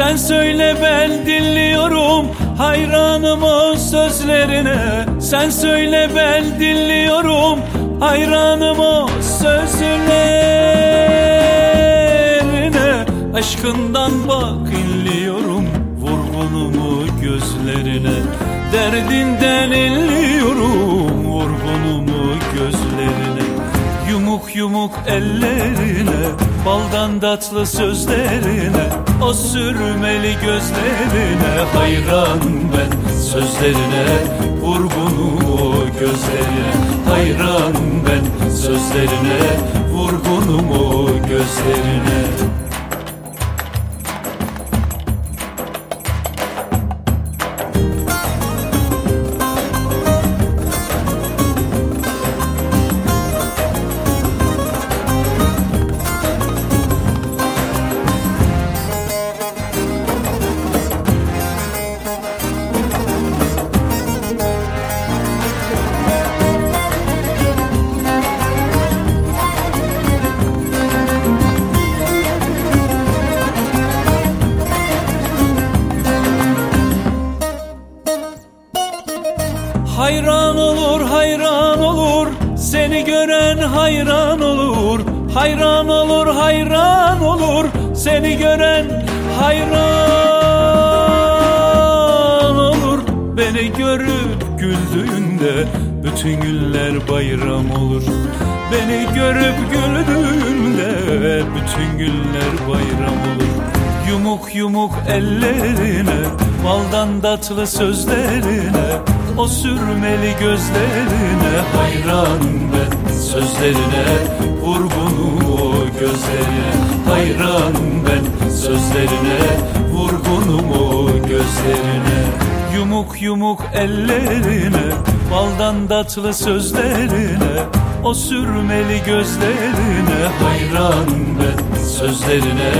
Sen söyle ben dinliyorum hayranım o sözlerine. Sen söyle ben dinliyorum hayranım o sözlerine. Aşkından bak inliyorum vurgunumu gözlerine. Derdinden inliyorum Yumuk yumuk ellerine Baldan tatlı sözlerine O sürmeli gözlerine Hayran ben sözlerine Vurgunum o gözlerine Hayran ben sözlerine Vurgunum o gözlerine Hayran olur, hayran olur, seni gören hayran olur. Hayran olur, hayran olur, seni gören hayran olur. Beni görüp güldüğünde bütün güller bayram olur. Beni görüp güldüğünde bütün güller bayram olur. Yumuk yumuk ellerine, baldan tatlı sözlerine, o sürmeli gözlerine hayran ben. Sözlerine vurgunum o gözlerine. Hayran ben. Sözlerine vurgunum o gözlerine. Yumuk yumuk ellerine baldan tatlı sözlerine o sürmeli gözlerine hayran ben. Sözlerine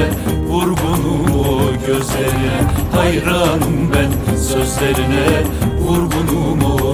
vurgunum o gözlerine. Hayran ben. Sözlerine vurgunum o.